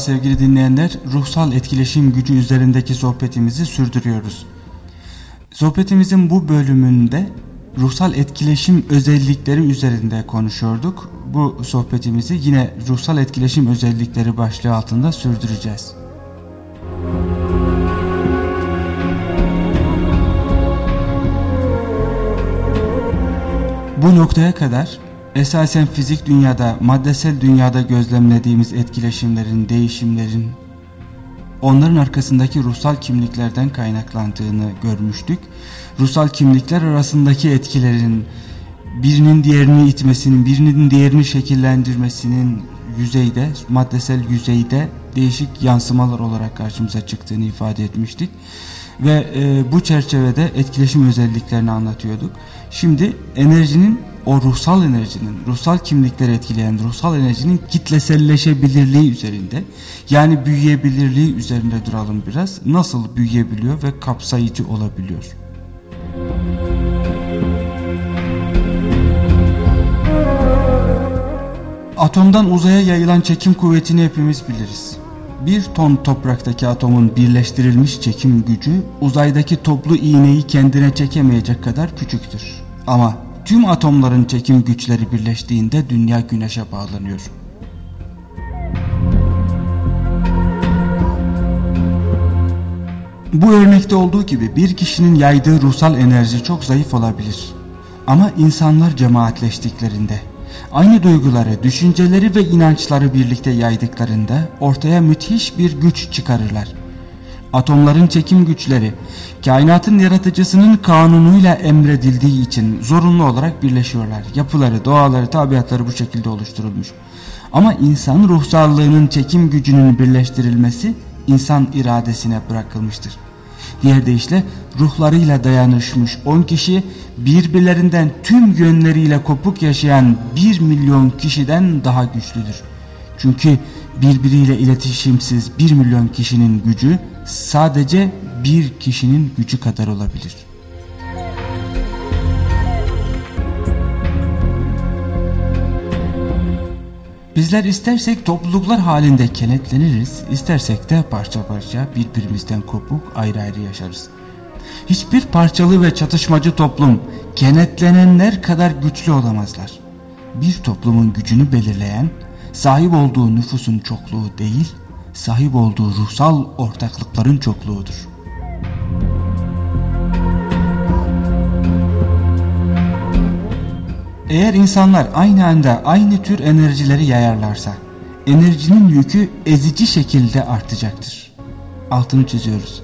Sevgili dinleyenler. Ruhsal etkileşim gücü üzerindeki sohbetimizi sürdürüyoruz. Sohbetimizin bu bölümünde ruhsal etkileşim özellikleri üzerinde konuşuyorduk. Bu sohbetimizi yine ruhsal etkileşim özellikleri başlığı altında sürdüreceğiz. Bu noktaya kadar esasen fizik dünyada, maddesel dünyada gözlemlediğimiz etkileşimlerin, değişimlerin, onların arkasındaki ruhsal kimliklerden kaynaklandığını görmüştük. Ruhsal kimlikler arasındaki etkilerin birinin diğerini itmesinin, birinin diğerini şekillendirmesinin yüzeyde, maddesel yüzeyde değişik yansımalar olarak karşımıza çıktığını ifade etmiştik. Ve e, bu çerçevede etkileşim özelliklerini anlatıyorduk. Şimdi enerjinin o ruhsal enerjinin, ruhsal kimlikleri etkileyen ruhsal enerjinin kitleselleşebilirliği üzerinde yani büyüyebilirliği üzerinde duralım biraz. Nasıl büyüyebiliyor ve kapsayıcı olabiliyor? Atomdan uzaya yayılan çekim kuvvetini hepimiz biliriz. Bir ton topraktaki atomun birleştirilmiş çekim gücü uzaydaki toplu iğneyi kendine çekemeyecek kadar küçüktür. Ama tüm atomların çekim güçleri birleştiğinde dünya güneşe bağlanıyor. Bu örnekte olduğu gibi bir kişinin yaydığı ruhsal enerji çok zayıf olabilir. Ama insanlar cemaatleştiklerinde, aynı duyguları, düşünceleri ve inançları birlikte yaydıklarında ortaya müthiş bir güç çıkarırlar. Atomların çekim güçleri kainatın yaratıcısının kanunuyla emredildiği için zorunlu olarak birleşiyorlar. Yapıları, doğaları, tabiatları bu şekilde oluşturulmuş. Ama insan ruhsallığının çekim gücünün birleştirilmesi insan iradesine bırakılmıştır. Diğer deyişle ruhlarıyla dayanışmış 10 kişi birbirlerinden tüm yönleriyle kopuk yaşayan 1 milyon kişiden daha güçlüdür. Çünkü birbiriyle iletişimsiz 1 milyon kişinin gücü sadece bir kişinin gücü kadar olabilir. Bizler istersek topluluklar halinde kenetleniriz, istersek de parça parça birbirimizden kopuk ayrı ayrı yaşarız. Hiçbir parçalı ve çatışmacı toplum kenetlenenler kadar güçlü olamazlar. Bir toplumun gücünü belirleyen sahip olduğu nüfusun çokluğu değil, sahip olduğu ruhsal ortaklıkların çokluğudur. Eğer insanlar aynı anda aynı tür enerjileri yayarlarsa, enerjinin yükü ezici şekilde artacaktır. Altını çiziyoruz.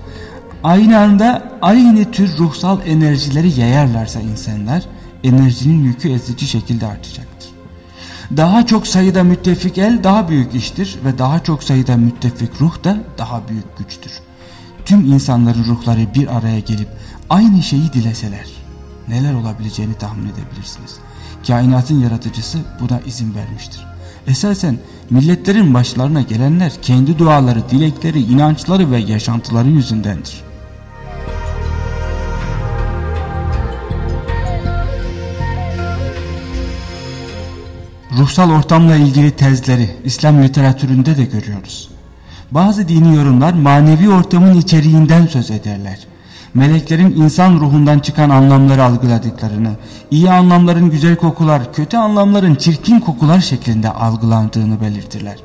Aynı anda aynı tür ruhsal enerjileri yayarlarsa insanlar, enerjinin yükü ezici şekilde artacaktır. Daha çok sayıda müttefik el daha büyük iştir ve daha çok sayıda müttefik ruh da daha büyük güçtür. Tüm insanların ruhları bir araya gelip aynı şeyi dileseler neler olabileceğini tahmin edebilirsiniz. Kainatın yaratıcısı buna izin vermiştir. Esasen milletlerin başlarına gelenler kendi duaları, dilekleri, inançları ve yaşantıları yüzündendir. Ruhsal ortamla ilgili tezleri İslam literatüründe de görüyoruz. Bazı dini yorumlar manevi ortamın içeriğinden söz ederler meleklerin insan ruhundan çıkan anlamları algıladıklarını, iyi anlamların güzel kokular, kötü anlamların çirkin kokular şeklinde algılandığını belirtirler.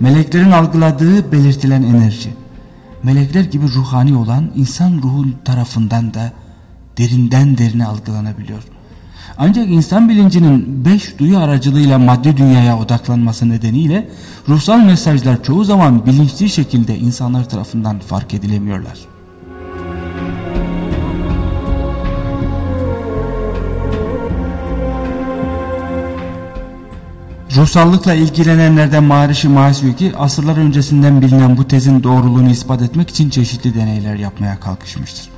Meleklerin algıladığı belirtilen enerji, melekler gibi ruhani olan insan ruhun tarafından da derinden derine algılanabiliyor. Ancak insan bilincinin beş duyu aracılığıyla maddi dünyaya odaklanması nedeniyle ruhsal mesajlar çoğu zaman bilinçli şekilde insanlar tarafından fark edilemiyorlar. Ruhsallıkla ilgilenenlerden Maharishi Mahasuki asırlar öncesinden bilinen bu tezin doğruluğunu ispat etmek için çeşitli deneyler yapmaya kalkışmıştır.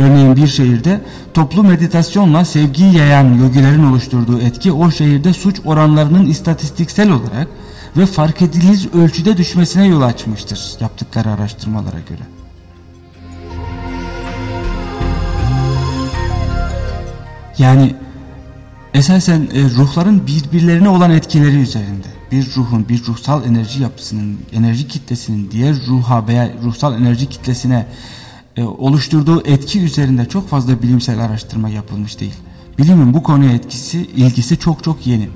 Örneğin bir şehirde toplu meditasyonla sevgiyi yayan yogilerin oluşturduğu etki o şehirde suç oranlarının istatistiksel olarak ve fark edilir ölçüde düşmesine yol açmıştır yaptıkları araştırmalara göre. Yani esasen e, ruhların birbirlerine olan etkileri üzerinde bir ruhun bir ruhsal enerji yapısının enerji kitlesinin diğer ruha veya ruhsal enerji kitlesine e, oluşturduğu etki üzerinde çok fazla bilimsel araştırma yapılmış değil. Bilimin bu konuya etkisi ilgisi çok çok yeni.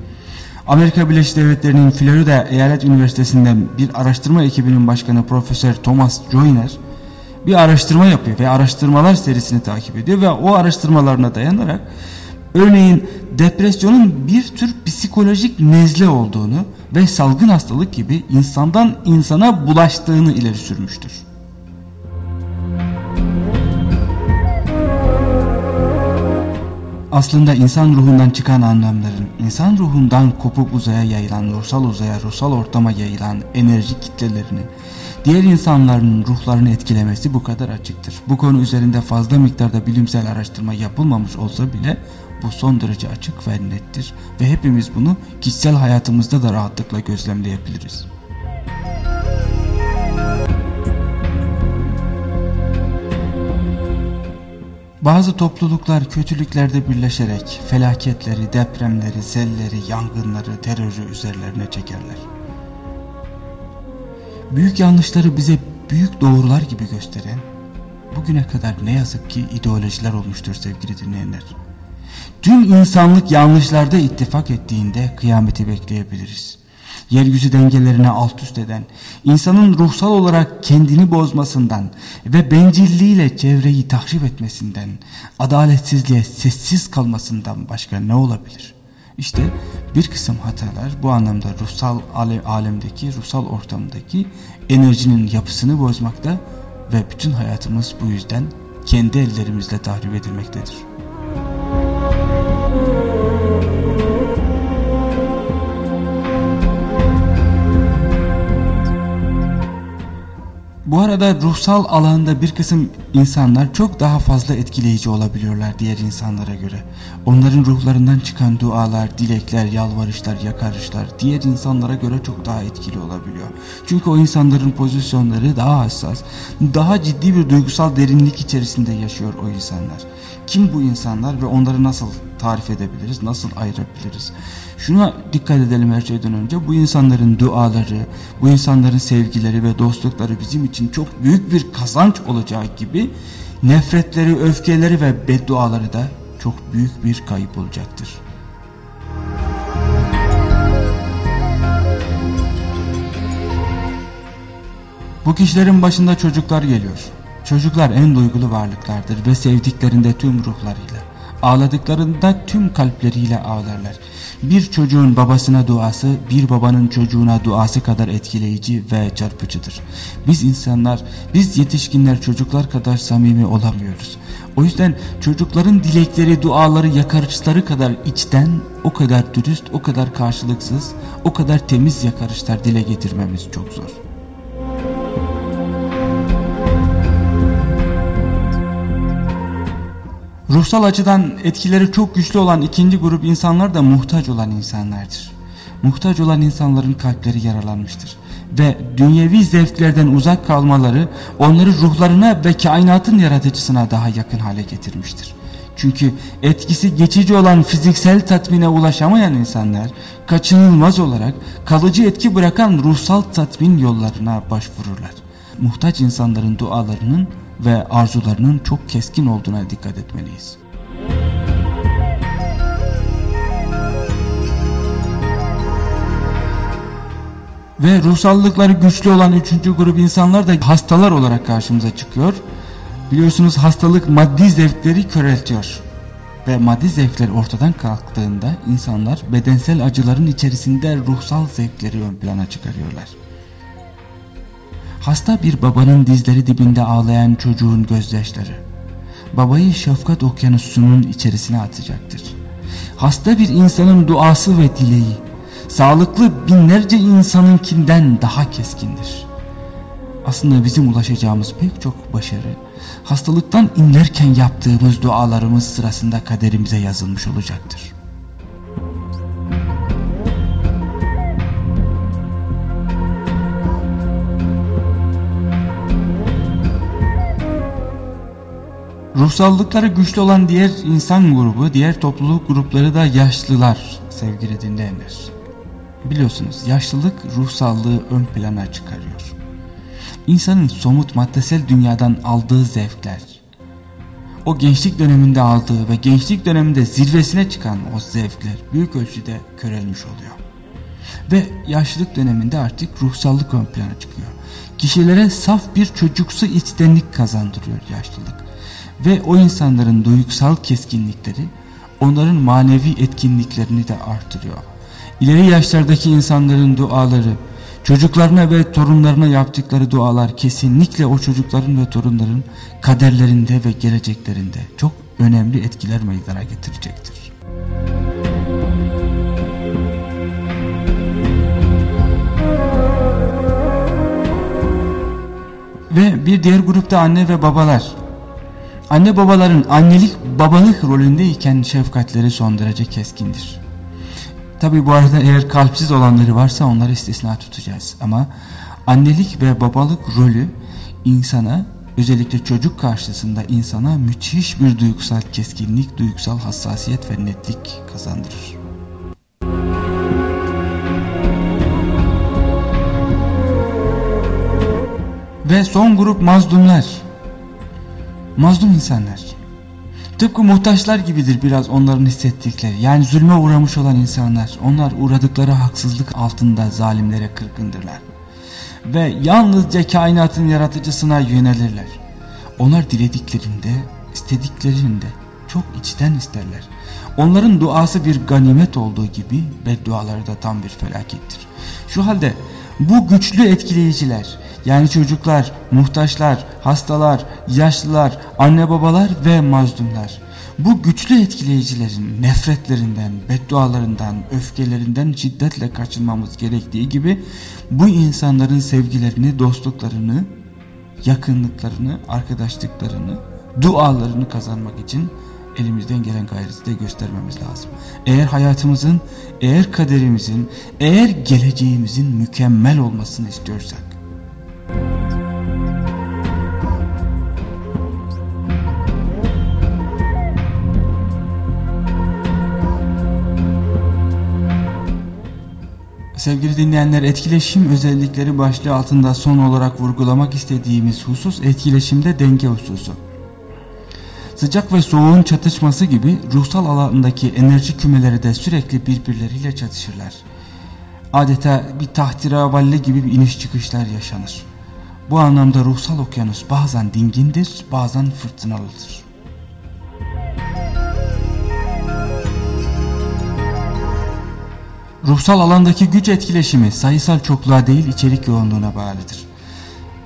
Amerika Birleşik Devletleri'nin Florida Eyalet Üniversitesi'nden bir araştırma ekibinin başkanı Profesör Thomas Joyner bir araştırma yapıyor ve araştırmalar serisini takip ediyor ve o araştırmalarına dayanarak örneğin depresyonun bir tür psikolojik nezle olduğunu ve salgın hastalık gibi insandan insana bulaştığını ileri sürmüştür. Aslında insan ruhundan çıkan anlamların, insan ruhundan kopup uzaya yayılan, ruhsal uzaya, ruhsal ortama yayılan enerji kitlelerinin diğer insanların ruhlarını etkilemesi bu kadar açıktır. Bu konu üzerinde fazla miktarda bilimsel araştırma yapılmamış olsa bile bu son derece açık ve nettir ve hepimiz bunu kişisel hayatımızda da rahatlıkla gözlemleyebiliriz. Bazı topluluklar kötülüklerde birleşerek felaketleri, depremleri, selleri, yangınları, terörü üzerlerine çekerler. Büyük yanlışları bize büyük doğrular gibi gösteren, bugüne kadar ne yazık ki ideolojiler olmuştur sevgili dinleyenler. Tüm insanlık yanlışlarda ittifak ettiğinde kıyameti bekleyebiliriz. Yeryüzü dengelerini alt üst eden, insanın ruhsal olarak kendini bozmasından ve bencilliğiyle çevreyi tahrip etmesinden, adaletsizliğe sessiz kalmasından başka ne olabilir? İşte bir kısım hatalar bu anlamda ruhsal alemdeki, ruhsal ortamdaki enerjinin yapısını bozmakta ve bütün hayatımız bu yüzden kendi ellerimizle tahrip edilmektedir. Bu arada ruhsal alanda bir kısım insanlar çok daha fazla etkileyici olabiliyorlar diğer insanlara göre. Onların ruhlarından çıkan dualar, dilekler, yalvarışlar, yakarışlar diğer insanlara göre çok daha etkili olabiliyor. Çünkü o insanların pozisyonları daha hassas, daha ciddi bir duygusal derinlik içerisinde yaşıyor o insanlar. Kim bu insanlar ve onları nasıl tarif edebiliriz, nasıl ayırabiliriz? Şuna dikkat edelim her şeyden önce bu insanların duaları, bu insanların sevgileri ve dostlukları bizim için çok büyük bir kazanç olacağı gibi nefretleri, öfkeleri ve bedduaları da çok büyük bir kayıp olacaktır. Bu kişilerin başında çocuklar geliyor. Çocuklar en duygulu varlıklardır ve sevdiklerinde tüm ruhlarıyla, ağladıklarında tüm kalpleriyle ağlarlar. Bir çocuğun babasına duası bir babanın çocuğuna duası kadar etkileyici ve çarpıcıdır. Biz insanlar, biz yetişkinler çocuklar kadar samimi olamıyoruz. O yüzden çocukların dilekleri, duaları, yakarışları kadar içten, o kadar dürüst, o kadar karşılıksız, o kadar temiz yakarışlar dile getirmemiz çok zor. Ruhsal açıdan etkileri çok güçlü olan ikinci grup insanlar da muhtaç olan insanlardır. Muhtaç olan insanların kalpleri yaralanmıştır. Ve dünyevi zevklerden uzak kalmaları onları ruhlarına ve kainatın yaratıcısına daha yakın hale getirmiştir. Çünkü etkisi geçici olan fiziksel tatmine ulaşamayan insanlar kaçınılmaz olarak kalıcı etki bırakan ruhsal tatmin yollarına başvururlar. Muhtaç insanların dualarının ve arzularının çok keskin olduğuna dikkat etmeliyiz. Ve ruhsallıkları güçlü olan üçüncü grup insanlar da hastalar olarak karşımıza çıkıyor. Biliyorsunuz hastalık maddi zevkleri köreltiyor. Ve maddi zevkler ortadan kalktığında insanlar bedensel acıların içerisinde ruhsal zevkleri ön plana çıkarıyorlar. Hasta bir babanın dizleri dibinde ağlayan çocuğun gözyaşları. Babayı şefkat okyanusunun içerisine atacaktır. Hasta bir insanın duası ve dileği, sağlıklı binlerce insanınkinden daha keskindir. Aslında bizim ulaşacağımız pek çok başarı, hastalıktan inlerken yaptığımız dualarımız sırasında kaderimize yazılmış olacaktır. Ruhsallıkları güçlü olan diğer insan grubu, diğer topluluk grupları da yaşlılar sevgili dinleyenler. Biliyorsunuz yaşlılık ruhsallığı ön plana çıkarıyor. İnsanın somut maddesel dünyadan aldığı zevkler, o gençlik döneminde aldığı ve gençlik döneminde zirvesine çıkan o zevkler büyük ölçüde körelmiş oluyor. Ve yaşlılık döneminde artık ruhsallık ön plana çıkıyor. Kişilere saf bir çocuksu içtenlik kazandırıyor yaşlılık. Ve o insanların duygusal keskinlikleri onların manevi etkinliklerini de artırıyor. İleri yaşlardaki insanların duaları, çocuklarına ve torunlarına yaptıkları dualar kesinlikle o çocukların ve torunların kaderlerinde ve geleceklerinde çok önemli etkiler meydana getirecektir. Ve bir diğer grupta anne ve babalar. Anne babaların annelik babalık rolündeyken şefkatleri son derece keskindir. Tabi bu arada eğer kalpsiz olanları varsa onları istisna tutacağız. Ama annelik ve babalık rolü insana özellikle çocuk karşısında insana müthiş bir duygusal keskinlik, duygusal hassasiyet ve netlik kazandırır. Ve son grup mazlumlar. Mazlum insanlar. Tıpkı muhtaçlar gibidir biraz onların hissettikleri. Yani zulme uğramış olan insanlar. Onlar uğradıkları haksızlık altında zalimlere kırgındırlar. Ve yalnızca kainatın yaratıcısına yönelirler. Onlar dilediklerinde, istediklerinde çok içten isterler. Onların duası bir ganimet olduğu gibi bedduaları da tam bir felakettir. Şu halde bu güçlü etkileyiciler yani çocuklar, muhtaçlar, hastalar, yaşlılar, anne babalar ve mazlumlar. Bu güçlü etkileyicilerin nefretlerinden, beddualarından, öfkelerinden şiddetle kaçınmamız gerektiği gibi bu insanların sevgilerini, dostluklarını, yakınlıklarını, arkadaşlıklarını, dualarını kazanmak için elimizden gelen gayreti de göstermemiz lazım. Eğer hayatımızın, eğer kaderimizin, eğer geleceğimizin mükemmel olmasını istiyorsak Sevgili dinleyenler etkileşim özellikleri başlığı altında son olarak vurgulamak istediğimiz husus etkileşimde denge hususu. Sıcak ve soğuğun çatışması gibi ruhsal alandaki enerji kümeleri de sürekli birbirleriyle çatışırlar. Adeta bir tahtiravalli gibi bir iniş çıkışlar yaşanır. Bu anlamda ruhsal okyanus bazen dingindir, bazen fırtınalıdır. Ruhsal alandaki güç etkileşimi sayısal çokluğa değil içerik yoğunluğuna bağlıdır.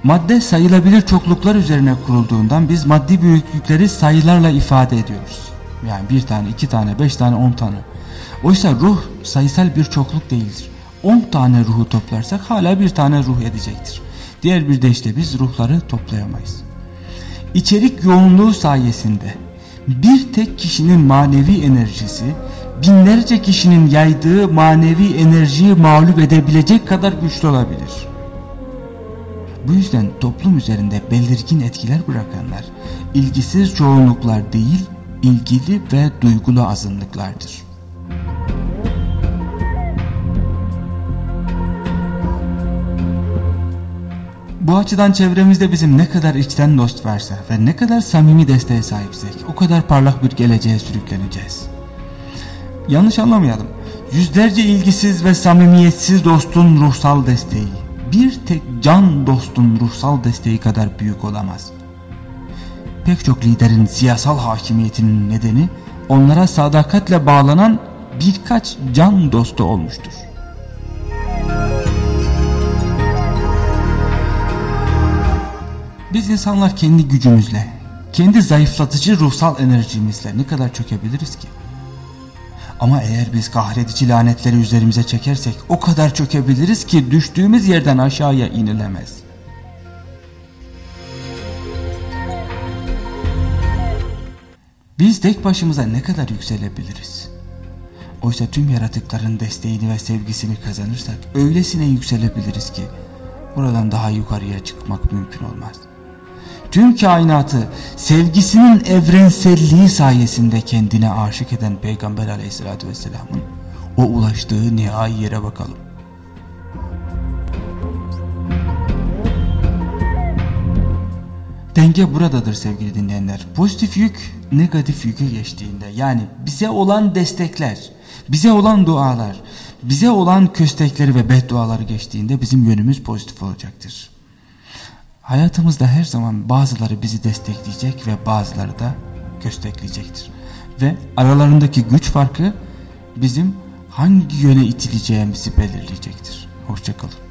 Madde sayılabilir çokluklar üzerine kurulduğundan biz maddi büyüklükleri sayılarla ifade ediyoruz. Yani bir tane, iki tane, beş tane, on tane. Oysa ruh sayısal bir çokluk değildir. On tane ruhu toplarsak hala bir tane ruh edecektir. Diğer bir deyişle biz ruhları toplayamayız. İçerik yoğunluğu sayesinde bir tek kişinin manevi enerjisi binlerce kişinin yaydığı manevi enerjiyi mağlup edebilecek kadar güçlü olabilir. Bu yüzden toplum üzerinde belirgin etkiler bırakanlar ilgisiz çoğunluklar değil, ilgili ve duygulu azınlıklardır. Bu açıdan çevremizde bizim ne kadar içten dost varsa ve ne kadar samimi desteğe sahipsek o kadar parlak bir geleceğe sürükleneceğiz. Yanlış anlamayalım. Yüzlerce ilgisiz ve samimiyetsiz dostun ruhsal desteği bir tek can dostun ruhsal desteği kadar büyük olamaz. Pek çok liderin siyasal hakimiyetinin nedeni onlara sadakatle bağlanan birkaç can dostu olmuştur. Biz insanlar kendi gücümüzle, kendi zayıflatıcı ruhsal enerjimizle ne kadar çökebiliriz ki? Ama eğer biz kahredici lanetleri üzerimize çekersek o kadar çökebiliriz ki düştüğümüz yerden aşağıya inilemez. Biz tek başımıza ne kadar yükselebiliriz? Oysa tüm yaratıkların desteğini ve sevgisini kazanırsak öylesine yükselebiliriz ki oradan daha yukarıya çıkmak mümkün olmaz. Tüm kainatı sevgisinin evrenselliği sayesinde kendine aşık eden Peygamber aleyhissalatü vesselamın o ulaştığı nihai yere bakalım. Denge buradadır sevgili dinleyenler. Pozitif yük negatif yükü geçtiğinde yani bize olan destekler, bize olan dualar, bize olan köstekleri ve bedduaları geçtiğinde bizim yönümüz pozitif olacaktır. Hayatımızda her zaman bazıları bizi destekleyecek ve bazıları da köstekleyecektir. Ve aralarındaki güç farkı bizim hangi yöne itileceğimizi belirleyecektir. Hoşçakalın.